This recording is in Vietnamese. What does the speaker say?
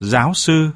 giáo sư.